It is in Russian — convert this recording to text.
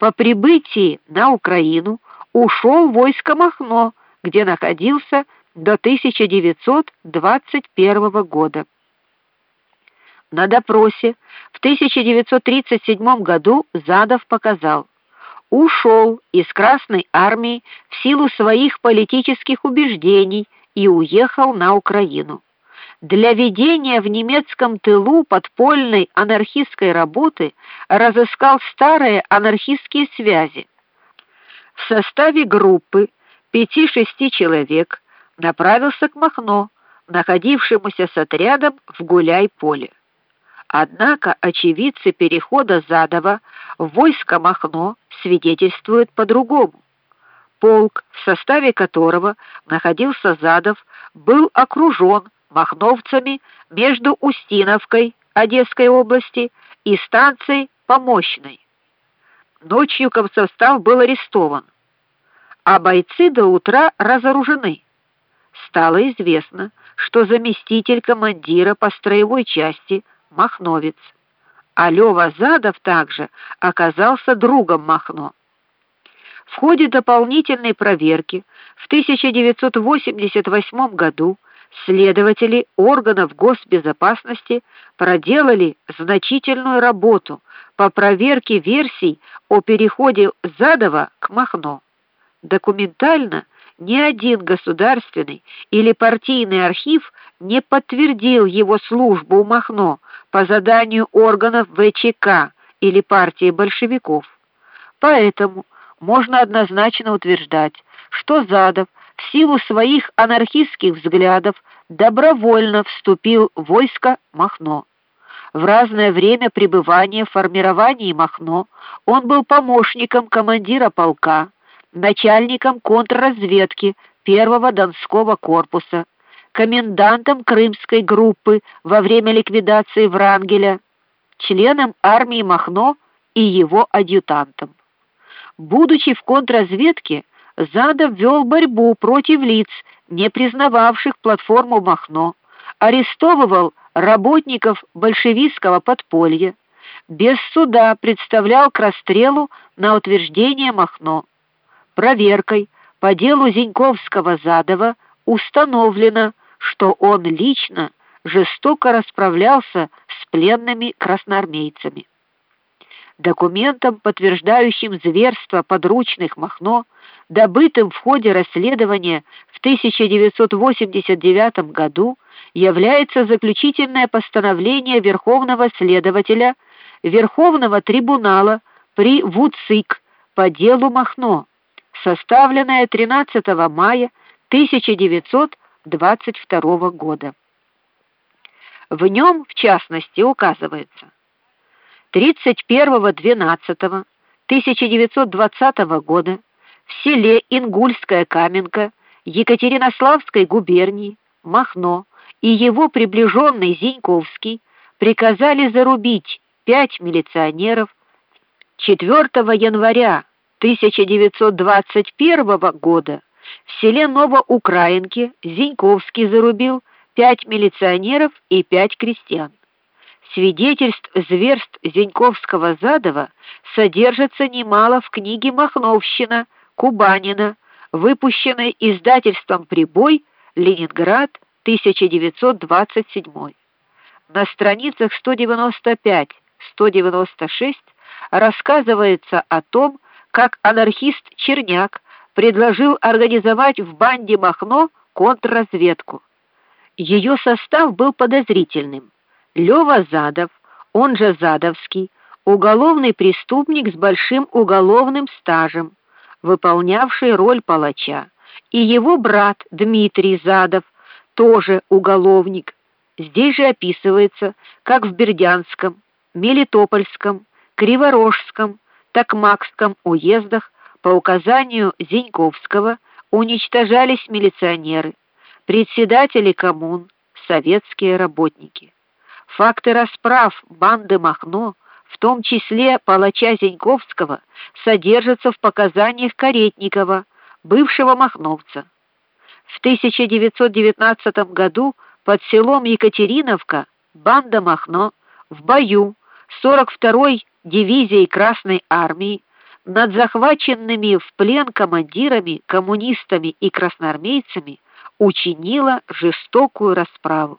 по прибытии на Украину ушел в войско Махно, где находился до 1921 года. На допросе в 1937 году Задов показал: ушел из Красной армии в силу своих политических убеждений и уехал на Украину. Для ведения в немецком тылу подпольной анархистской работы разыскал старые анархистские связи. В составе группы пяти-шести человек направился к Махно, находившемуся с отрядом в Гуляй-поле. Однако очевидцы перехода Задова в войско Махно свидетельствуют по-другому. Полк, в составе которого находился Задов, был окружен махновцами между Устиновкой Одесской области и станцией Помощной. Ночью комсостав был арестован, а бойцы до утра разоружены. Стало известно, что заместитель командира по строевой части Махновец, а Лёва Задов также оказался другом Махно. В ходе дополнительной проверки в 1988 году следователи органов госбезопасности проделали значительную работу по проверке версий о переходе Задова к Махно. Документально ни один государственный или партийный архив не подтвердил его службу у Махно по заданию органов ВЧК или партии большевиков. Поэтому можно однозначно утверждать, что Задов в силу своих анархистских взглядов добровольно вступил в войско Махно. В разное время пребывания в формировании Махно он был помощником командира полка, начальником контрразведки первого Донского корпуса, комендантом Крымской группы во время ликвидации Врангеля, членом армии Махно и его адъютантом. Будучи в контрразведке, Задов вел борьбу против лиц, не признававших платформу Махно, арестовывал работников большевистского подполья, без суда представлял к расстрелу на утверждение Махно. Проверкой по делу Зиньковского-Задова установлено, что он лично жестоко расправлялся с пленными красноармейцами документом, подтверждающим зверство подручных Махно, добытым в ходе расследования в 1989 году, является заключительное постановление Верховного следователя Верховного трибунала при ВУЦИК по делу Махно, составленное 13 мая 1922 года. В нем, в частности, указывается: 31.12.1920 года в селе Ингульская Каменка Екатеринославской губернии Махно и его приближенный Зиньковский приказали зарубить пять милиционеров 4 января 1921 года в селе Новоукраинке Зиньковский зарубил пять милиционеров и пять крестьян. Свидетельств зверств Зеньковского-Задова содержится немало в книге Махновщина Кубанина, выпущенной издательством Прибой, Ленинград, 1927. На страницах 195-196 рассказывается о том, как анархист Черняк предложил организовать в банде Махно контрразведку. Ее состав был подозрительным. Лёва Задов, он же Задовский, уголовный преступник с большим уголовным стажем, выполнявший роль палача, и его брат Дмитрий Задов, тоже уголовник. Здесь же описывается, как в Бердянском, Мелитопольском, Криворожском, Токмакском уездах по указанию Зиньковского уничтожались милиционеры, председатели коммун, советские работники. Факты расправ банды Махно, в том числе палача Зеньковского, содержатся в показаниях Каретникова, бывшего махновца. В 1919 году под селом Екатериновка банда Махно в бою 42-й дивизией Красной армии над захваченными в плен командирами, коммунистами и красноармейцами учинила жестокую расправу.